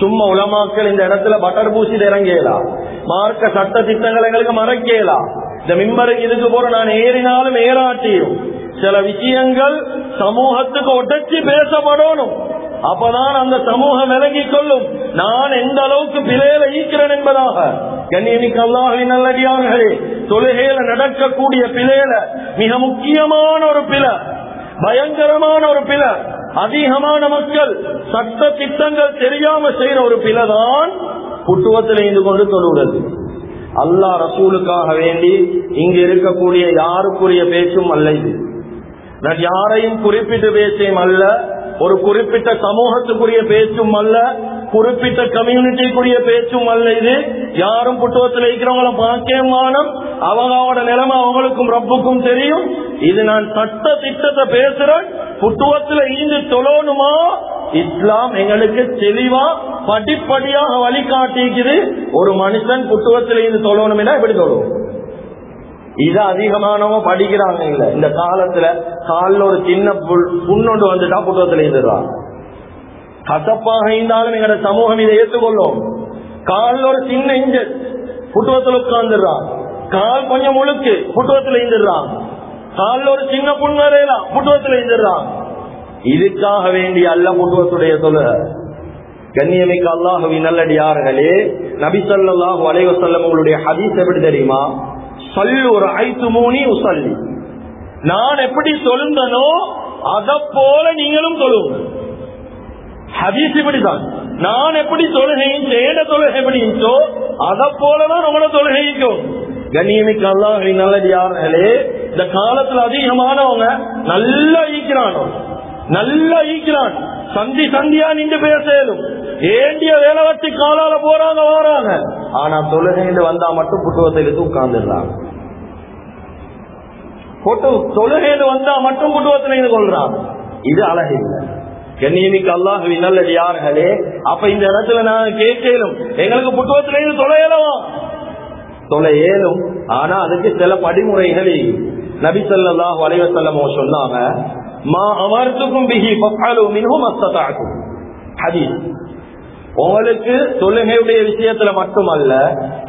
சும்மா உலமாக்கள் இந்த இடத்துல பட்டர் பூசி இறங்கலாம் மார்க்க சட்ட திட்டங்கள் எங்களுக்கு மறைக்கலாம் இந்த மிம்பருக்கு இதுக்கு போற நான் ஏறினாலும் ஏறாட்டியும். சில விஷயங்கள் சமூகத்துக்கு உடச்சி பேசப்படணும். அப்பதான் அந்த சமூகம் விளங்கிக் கொள்ளும். நான் எந்த அளவுக்கு பிழையில ஈக்கிறேன் என்பதாக. கண்ணியமிக்கு அல்லாஹின் நல்லடியார்களே தொழுகையில நடக்கக்கூடிய பிழையில மிக முக்கியமான ஒரு பிழை பயங்கரமான ஒரு பிழை அதிகமான மக்கள் சட்ட திட்டங்கள் தெரியாம செய்யற ஒரு பிழைதான் புட்டுவத்தில் இருந்து கொண்டு தொழுகிறது. அல்லா ரசூலுக்காக வேண்டி இங்கு இருக்கக்கூடிய யாருக்குரிய பேச்சும் அல்ல இது. நான் யாரையும் குறிப்பிட்டு பேசையும் அல்ல ஒரு குறிப்பிட்ட சமூகத்துக்குரிய பேச்சும் அல்ல குறிப்பிட்ட கம்யூனிட்டிக்குரிய பேச்சும் அல்ல இது. யாரும் புட்டுவத்தில் இருக்கிறவங்கள பாக்கியமானம் அவங்களோட நிலைமை அவங்களுக்கும் ரப்புக்கும் தெரியும். இது நான் சட்ட திட்டத்தை பேசுறேன். புட்டுவத்துல ஈந்து தொழணுமா? இஸ்லாம் எங்களுக்கு தெளிவா படிப்படியாக வழிகாட்டிக்குது. ஒரு மனுஷன் புட்டுவத்தில் இருந்து தொழணும்னா எப்படி தொழுவோம்? இது அதிகமானவங்க படிக்கிறாங்க இல்ல. இந்த காலத்துல காலில் ஒரு சின்ன புண்ணொண்டு வந்துட்டா புத்தகத்துல இருந்துடுறாங்க கசப்பாக இருந்தாலும் எங்களோட சமூகம் இதை ஏற்றுக்கொள்ளும். காலில் ஒரு சின்ன இஞ்சல் புட்டுவத்தில் உட்கார்ந்துடுறான். கால் கொஞ்சம் முழுக்கு புட்டுவத்தில் இருந்துடுறான் காலில் ஒரு சின்ன புண் புட்டுவத்தில் இருந்துடுறான் இதுக்காக வேண்டி அல்ல புட்டுவத்துடைய தொழுக கண்ணியமிக்க நல்லடி நல்லடியார்களே நபி ஸல்லல்லாஹு அலைஹி வஸல்லம் உங்களுடைய ஹதீஸ் எப்படி தெரியுமா? சொல்லு ஒரு ஐத்து மூணி உசல்லி நான் எப்படி சொல்லுந்தனோ அத போல நீங்களும் சொல்லுங்க ஹதீஸ் இப்படிதான். நான் எப்படி தொழுகையும் சேட தொழுகை எப்படிச்சோ அதை போலதான் நம்மளோட தொழுகைக்கும். கண்ணியமிக்க அல்லாஹ் நல்லடியார்களே இந்த காலத்துல அதிகமானவங்க நல்லா ஈக்கிறானோ? நல்லா ஈக்கிறான். சந்தி சந்தியா நின்று பேசலும். ஏண்டிய வேலை வச்சு காலால போறாங்க வராங்க. ஆனா தொழுகைன்னு வந்தா மட்டும் புட்டுவத்தை உட்கார்ந்துடுறாங்க. போட்டு தொழுகையில வந்தா மட்டும் புட்டுவத்தில் இது கொள்றான் இது அழகு கண்ணியமிக்கு அல்லாஹுவி நல்லது யார்களே அப்ப இந்த இடத்துல நான் கேட்கலும். எங்களுக்கு புட்டுவத்துல இருந்து தொலையலவா தொலை ஏலும் ஆனா அதுக்கு சில படிமுறைகள் நபி ஸல்லல்லாஹு அலைஹி செல்லமோ சொன்னாங்க. மா அமர்த்துக்கும் பிஹி ஃபஃஅலு மின்ஹு மஸ்ததஅகும் ஹதீஸ். உங்களுக்கு தொழுகையுடைய விஷயத்துல மட்டுமல்ல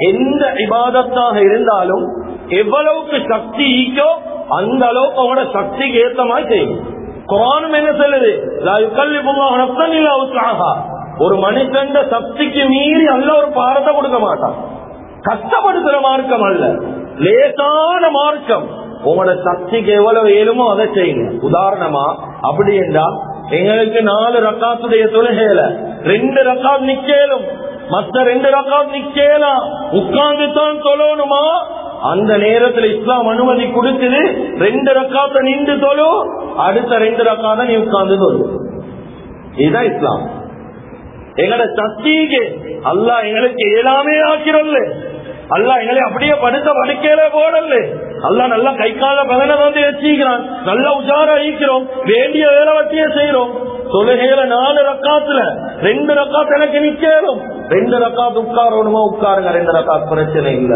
எந்த இபாதத்தாக இருந்தாலும் எவ்வளவுக்கு சக்தி ஈக்கோ அந்த அளவுக்கு அவனோட சக்திக்கு ஏத்த மாதிரி செய்யும். குரானும் என்ன சொல்லுது? இல்லா ஒரு மனுஷன் சக்திக்கு மீறி அல்ல ஒரு பாரத்தை கொடுக்க மாட்டான். கஷ்டப்படுத்துற மார்க்கம் அல்ல. லேசான மார்க்கம். உங்களோட சக்திக்கு எவ்வளவு வேணுமோ அதை செய்யுங்க. உதாரணமா அப்படி என்றா எங்களுக்கு நாலு ரக்காத்துடைய தொழுகையில ரெண்டு ரக்காத் நிக்கலும். மத்த ரெண்டு ரக்காத் நிக்கலாம். உட்கார்ந்து தான் தொழணுமா? அந்த நேரத்துல இஸ்லாம் அனுமதி கொடுக்குது ரெண்டு ரக்காத்த நின்று தொழும் அடுத்த ரெண்டு ரக்காத நீ உட்கார்ந்து தொழு இதுதான் இஸ்லாம். எங்களோட சக்திக்கு அல்லா எங்களுக்கு எல்லாமே ஆக்கிறல்ல. அல்லாஹ் எங்களை அப்படியே படுத்த படுக்கையில போடல அல்லாஹ் நல்லா கை கால பதனை வந்து வச்சுக்கிறான் நல்லா உஜார அழிக்கிறோம் வேண்டிய வேலை வட்டிய செய்யறோம் தொழுகையில நாலு ரக்காத்துல ரெண்டு ரக்காத்து எனக்கு நிக்கலும் ரெண்டு ரக்காத்து உட்காரணுமா? உட்காருங்க. ரெண்டு ரக்காத்து பிரச்சனை இல்ல.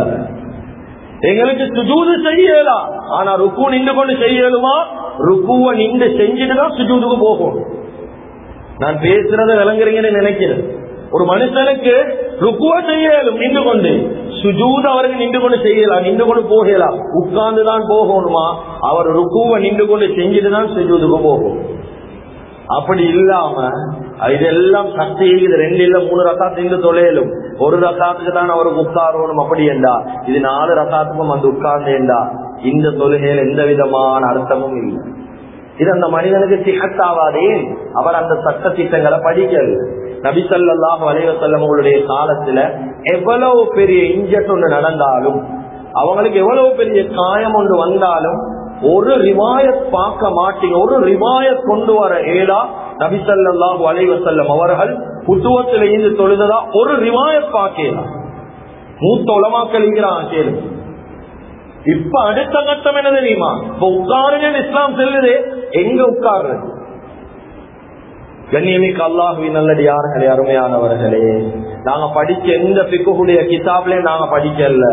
எங்களுக்கு சுஜூது செய்யலாம். ஆனா ருக்கு நின்று கொண்டு செய்யலுமா? ருக்குவ நின்று செஞ்சுட்டு தான் சுஜூதுக்கு போகும். நான் பேசுறத விளங்குறீங்கன்னு நினைக்கிறேன். ஒரு மனுஷனுக்கு ருக்குவ செய்யலும் நின்று கொண்டு சுஜூத அவருக்கு நின்று கொண்டு செய்யலாம் நின்று கொண்டு போகலாம் உட்கார்ந்து தான் போகணுமா? அவர் ருக்குவ நின்று கொண்டு செஞ்சுட்டு தான் சுஜூதுக்கு போகும். அப்படி இல்லாம இதெல்லாம் சக்தி இது ரெண்டு இல்ல மூணு ரக்காத்து நின்று தொலையலும். ஒரு ரசாத்துக்கு தான் அவருக்கு உட்காரணும். அப்படி என்றா இது நாலு ரசாத்துக்கும் வந்து உட்கார்ந்தேண்டா. இந்த தொழுகையில் எந்த விதமான அர்த்தமும் இல்லை. இது அந்த மனிதனுக்கு சிகத்தாவாதே. அவர் அந்த சட்ட திட்டங்களை படிக்கல நபிசல்லாஹ் அலைவசல்லம் உங்களுடைய காலத்துல எவ்வளவு பெரிய இன்ஜெக்ட் ஒன்று நடந்தாலும் அவங்களுக்கு எவ்வளவு பெரிய காயம் ஒன்று வந்தாலும் ஒரு ரிவாயத் பார்க்க மாட்டீங்க. ஒரு ரிவாயத் கொண்டு வர ஏதா நபிசல்லாஹு அலைவசல்லம் அவர்கள் புத்துவத்தில் இருந்து தொழுததா? ஒரு ரிவாயத் பார்க்கலாம் மூத்த உலமாக்களிங்கிறான் கேளு இப்ப அடுத்த கட்டம் என்ன தெரியுமா இப்ப உட்காருங்க இஸ்லாம் செல்லுது எங்க உட்காருறது கண்ணியமிக்கு அல்லாஹுவி நல்லடியார்களே அருமையானவர்களே நாங்க படிச்ச எந்த பிக்குடைய கிதாப்லயும் நாங்க படிக்கல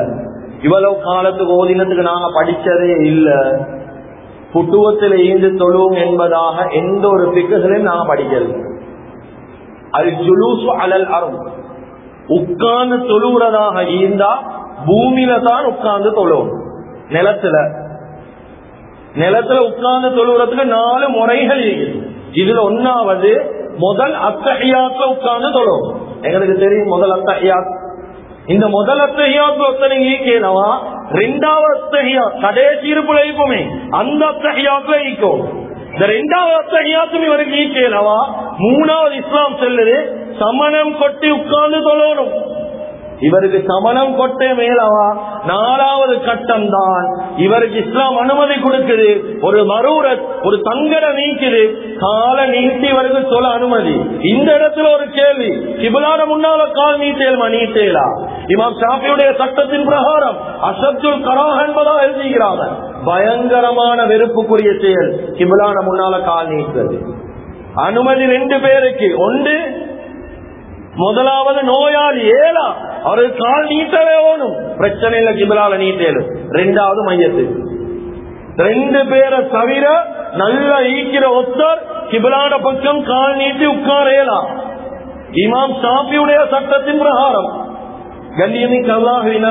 இவ்வளவு காலத்துக்கு ஓதினத்துக்கு நாங்க படிச்சதே இல்ல புட்டுவத்தில் ஈந்து தொழுவோம் என்பதாக எந்த ஒரு பிக்குகளையும் நாங்க படிக்கல அது ஜுலூசு அலல் அரும் உட்கார்ந்து தொழுகிறதாக ஈந்தா பூமியில தான் உட்கார்ந்து தொழுவோம் நிலத்துல. நிலத்துல உட்கார்ந்து தொழுவுறதுக்கு நாலு முறைகள் இருக்குது இதுல ஒன்னாவது முதல் அத்தகையாத்துல உட்கார்ந்து தொழும். எங்களுக்கு தெரியும் முதல் அத்தகையாத் இந்த முதல் அத்தகையாத்துல ஒத்தனை ஈக்கியனவா ரெண்டாவது அத்தகையா கடைசி இருப்புல ஈக்குமே அந்த அத்தகையாத்துல ஈக்கும் இந்த ரெண்டாவது அத்தகையாத்தும் இவருக்கு ஈக்கியனவா மூணாவது இஸ்லாம் செல்லுது. சமணம் கொட்டி உட்கார்ந்து தொழணும். இவருக்கு சமணம் கொட்டே மேலவா? நாலாவது கட்டம் தான் இவருக்கு இஸ்லாம் அனுமதி கொடுக்குது. ஒரு மரூரத் ஒரு தங்கட நீக்குது. கால நீட்டி இவருக்கு சொல்ல அனுமதி. இந்த இடத்துல ஒரு கேள்வி. கிபுலான முன்னால கால் நீட்டேல்மா? நீட்டேலா? இமாம் ஷாஃபியுடைய சட்டத்தின் பிரகாரம் அசத்துல் கரா என்பதா எழுதிக்கிறாங்க பயங்கரமான வெறுப்புக்குரிய செயல். கிபுலான முன்னால கால் நீட்டுறது. அனுமதி ரெண்டு பேருக்கு. ஒன்று முதலாவது நோயாளி ஏலா. அவருக்கு கால் நீட்டவே ஓணும் பிரச்சனை இல்ல கிபிலால நீட்டேலும் ரெண்டாவது மையத்து. ரெண்டு பேரை தவிர நல்ல ஈக்கிற ஒத்தர் கிபிலான பக்கம் கால் நீட்டி உட்காரேலாம் இமாம் சாப்பியுடைய சட்டத்தின் பிரகாரம். கண்ணியமிக்கு அல்லாஹுவின்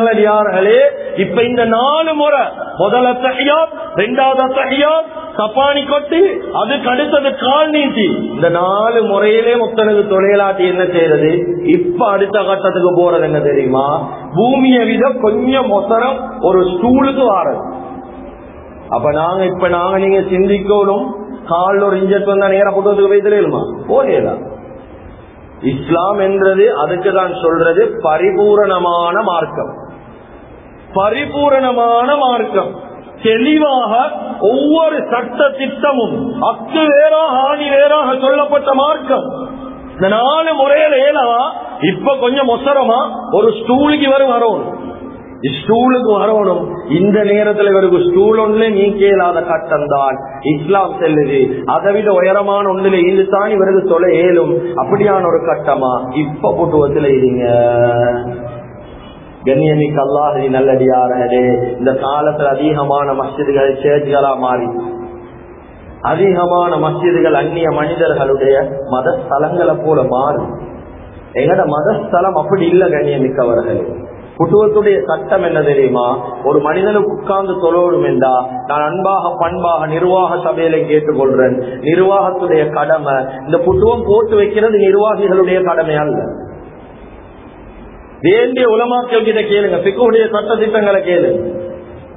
இப்ப இந்த நாலு முறை முதல் அத்தகையாத் ரெண்டாவது அத்தகையாத் சப்பானி கொட்டி அதுக்கு அடுத்தது கால் நீட்டி. இந்த நாலு முறையிலே முத்தனுக்கு தொழிலாட்டி என்ன செய்யறது இப்ப அடுத்த கட்டத்துக்கு போறது என்ன தெரியுமா? பூமியை விட கொஞ்சம் மொத்தரம் ஒரு ஸ்டூலுக்கு வாரது. அப்ப நாங்க இப்ப நாங்க நீங்க சிந்திக்கணும். கால் ஒரு இன்ஜெக்ட் வந்தா நேரம் புத்தகத்துக்கு போய் தெரியுமா போகலாம் இஸ்லாம் என்றது அதுக்கு தான் சொல்றது பரிபூரணமான மார்க்கம். பரிபூரணமான மார்க்கம். தெளிவாக ஒவ்வொரு சட்ட திட்டமும் அக்கு வேறாக ஆணி வேறாக சொல்லப்பட்ட மார்க்கம். இந்த நாலு முறையில ஏலவா இப்ப கொஞ்சம் மொசரமா ஒரு ஸ்டூலுக்கு வரும் வரணும். ஸ்டூலுக்கு வரணும். இந்த நேரத்துல இவருக்கு ஸ்டூல் ஒண்ணு நீக்க இயலாத கட்டம் தான். இஸ்லாம் செல்லுது. அதை விட உயரமான ஒன்றுல இதுதான் இவருக்கு தொலை ஏலும். அப்படியான ஒரு கட்டமா இப்ப புட்டுவத்தில் இருங்க கண்ணியமிக்கு அல்லாஹி நல்லடியாரே இந்த காலத்துல அதிகமான மஸ்ஜிதுகள் சேர்ச்சிகளா மாறி. அதிகமான மஸ்ஜிதுகள் அந்நிய மனிதர்களுடைய மத ஸ்தலங்களை போல மாறும் எங்கட மதஸ்தலம் அப்படி இல்ல கண்ணியமிக்கவர்கள். குட்டுவத்துடைய சட்டம் என்ன தெரியுமா? ஒரு மனிதனுக்கு உட்கார்ந்து தொழணும் என்றா நான் அன்பாக பண்பாக நிர்வாக சபையில கேட்டுக்கொள்றேன். நிர்வாகத்துடைய கடமை இந்த புட்டுவம் போட்டு வைக்கிறது நிர்வாகிகளுடைய கடமை அல்ல. வேண்டிய உலமாக்கள் கிட்ட கேளுங்க. பிக்குடைய சட்ட திட்டங்களை கேளுங்க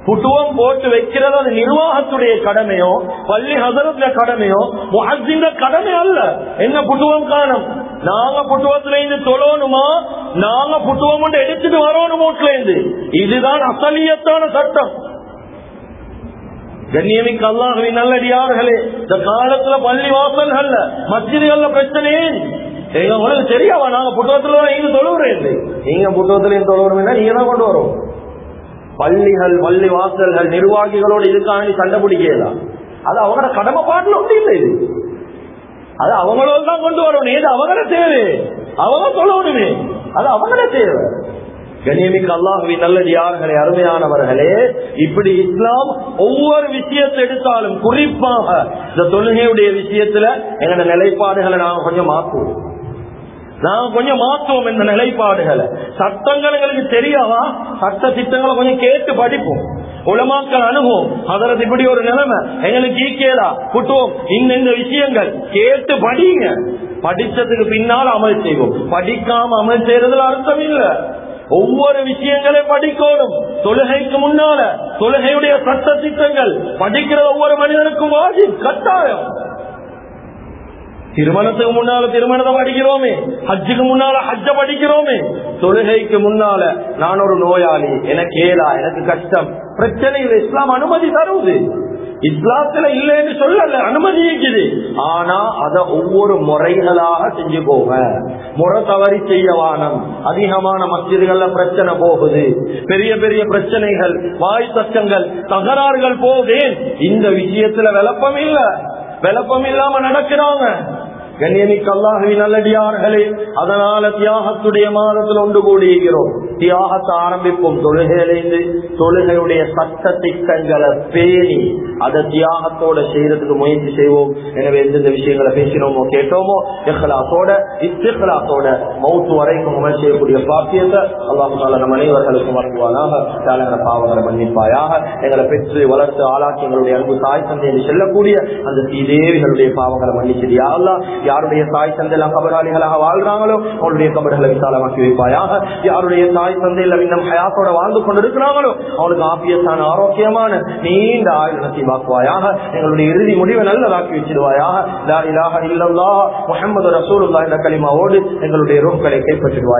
புட்டுவம் போட்டு வைக்கிறது அது நிர்வாகத்துடைய கடமையோ பள்ளி ஹசரத்துல கடமையோ முஹிந்த கடமை அல்ல. என்ன புட்டுவம் காணும்? நாங்க புட்டுவத்துல இருந்து தொழணுமா? நாங்க புட்டுவம் கொண்டு எடுத்துட்டு வரணும் இருந்து? இதுதான் அசலியத்தான சட்டம். கண்ணியமிக்கு அல்லாஹவி நல்லடியார்களே இந்த காலத்துல பள்ளி வாசல்கள்ல மஸ்ஜிதுகள்ல பிரச்சனையே எங்க உங்களுக்கு தெரியாவா? நாங்க புத்தகத்துல நீங்க தொழுவுறேன் நீங்க புத்தகத்துல தொழுவுறோம்னா நீங்க தான் கொண்டு வரும் பள்ளிகள் பள்ளி வாசல்கள் நிர்வாகிகளோடு இதுக்காக சண்டை பிடிக்கலாம் அது அவங்களோட கடமை பாட்டுல ஒன்றும் இல்லை இது. அது அவங்களோட தான் கொண்டு வரணும். இது அவங்கள தேவை. அவங்க சொல்லணுமே அது அவங்கள தேவை. கணியமிக்கு அல்லாஹுவின் நல்லடியார்களே அருமையானவர்களே இப்படி இஸ்லாம் ஒவ்வொரு விஷயத்தை எடுத்தாலும் குறிப்பாக இந்த தொழுகையுடைய விஷயத்துல எங்களோட நிலைப்பாடுகளை நாங்க கொஞ்சம் மாற்றுவோம். நாங்க கொஞ்சம் மாற்றுவோம் இந்த நிலைப்பாடுகளை. சட்டங்கள் எங்களுக்கு தெரியாவா சட்ட திட்டங்களை கொஞ்சம் கேட்டு படிப்போம். உலமாக்கள் அணுகும் அதற்கு இப்படி ஒரு நிலைமை. எங்களுக்கு ஈக்கேலா குட்டுவோம் இந்த இந்த விஷயங்கள். கேட்டு படிங்க. படிச்சதுக்கு பின்னால் அமல் செய்வோம். படிக்காம அமல் செய்யறதுல அர்த்தம் ஒவ்வொரு விஷயங்களையும் படிக்கணும். தொழுகைக்கு முன்னால தொழுகையுடைய சட்ட திட்டங்கள் படிக்கிற ஒவ்வொரு மனிதனுக்கும் வாஜி கட்டாயம். திருமணத்துக்கு முன்னால திருமணத்தை படிக்கிறோமே ஹஜ்ஜுக்கு முன்னால ஹஜ்ஜ படிக்கிறோமே. தொழுகைக்கு முன்னால நான் ஒரு நோயாளி எனக்கு ஏலா எனக்கு கஷ்டம். பிரச்சனை இல்லை இஸ்லாம் அனுமதி தருவது இஸ்லாத்துல இல்லைன்னு சொல்லல அனுமதி இருக்குது. ஆனா அத ஒவ்வொரு முறைகளாக செஞ்சு போக முறை தவறி செய்ய வானம். அதிகமான மசிதிகள்ல பிரச்சனை போகுது. பெரிய பெரிய பிரச்சனைகள் வாய் தச்சங்கள் தகராறுகள் போகுதேன். இந்த விஷயத்துல விளப்பம் இல்ல விளப்பம் இல்லாம நடக்கிறாங்க. கண்ணியமிக்க அல்லாஹுவி நல்லடியார்களே அதனால தியாகத்துடைய மாதத்தில் ஒன்று கூடியிருக்கிறோம். தியாகத்தை ஆரம்பிப்போம். தொழுகையிலிருந்து தொழுகையுடைய சட்ட திட்டங்களை பேணி அதை தியாகத்தோட செய்யறதுக்கு முயற்சி செய்வோம். எனவே எந்தெந்த விஷயங்களை பேசினோமோ கேட்டோமோ எஹ்லாசோட இஸ்திஹ்லாசோட மவுத்து வரைக்கும் அமல் செய்யக்கூடிய பாக்கியத்தை அல்லாஹால நம் அனைவர்களுக்கும் வழங்குவானாக தாளங்களை பாவங்களை மன்னிப்பாயாக. எங்களை பெற்று வளர்த்து ஆளாக்கி எங்களுடைய அன்பு தாய் தந்தை செல்லக்கூடிய அந்த ஸ்ரீதேவிகளுடைய பாவங்களை மன்னிச்சது யாரெல்லாம் யாருடைய தாய் தந்தை கபராளிகளாக வாழ்றாங்களோ அவருடைய கபர்களை விசாலமாக்கி வைப்பாயாக. யாருடைய தாய் தந்தையில் இன்னும் ஹயாத்தோட வாழ்ந்து கொண்டிருக்கிறாங்களோ அவனுக்கு ஆபியஸான ஆரோக்கியமான நீண்ட ஆயுள் நசீபாக்குவாயாக. எங்களுடைய இறுதி முடிவை நல்லதாக்கி வச்சிருவாயாக லா இலாஹ என்ற கலிமாவோடு எங்களுடைய ரோக்களை கைப்பற்றிடுவாய்